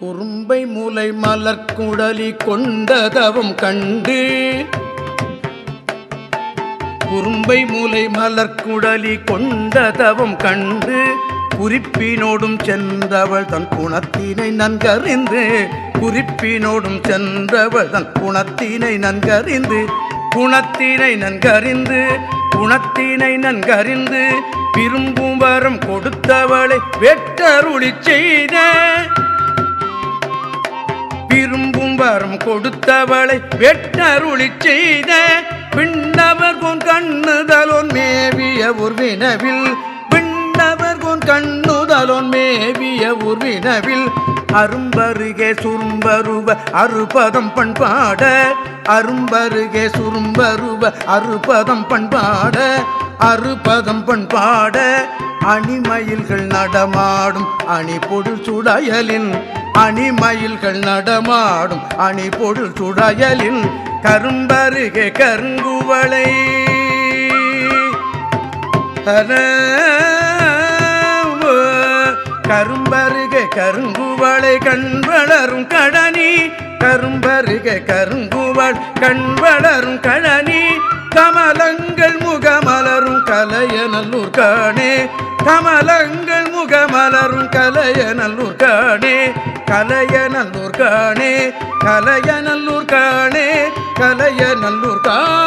குறும்பை மூலை மலர்குடலி கொண்டதவம் கண்டு. குறும்பை மூலை மலர்குடலி கொண்டதவம் கண்டு. குறிப்பினோடும் சென்றவள் தன் குணத்தினை நன்கறிந்து. குறிப்பினோடும் சென்றவள் தன் குணத்தினை நன்கறிந்து. குணத்தினை நன்கறிந்து குணத்தினை நன்கறிந்து. விரும்பும் வரம் கொடுத்தவளை வெற்றருளி செய்த. விரும்பும் வரம் கொடுத்தவளை வெட்டருளி செய்த பின்னவர் கொன் கண்ணுதலோன் மேவிய உர்வினவில் பின்னவர் கொன் கண்ணுதலோன் மேவிய உர்வினவில் அரும்பருகே சுரும்பருவ அறுபதம் பண்பாட அரும்பருகே சுரும்பருவ அறுபதம் பண்பாட அறுபதம் பண்பாட. அணிமயில்கள் நடமாடும் அணி பொருள் சுடையலின் அணிமயில்கள் நடமாடும் அணி பொருள் சுடையலின் கரும்பருகே கருங்குவளை. கரும்பருகே கருங்குவளை கண்வளரும் கடனி. கரும்பருகே கருங்குவள் கண்வளரும் கழனி கமலங்கள் முகமலரும் கலையநல்லூர் காணே. கமலங்கள் கண்முக மலரும் கலைய நல்லூர் காணே கலைய நல்லூர் காணே கலைய நல்லூர் காணே கலைய நல்லூர் காணே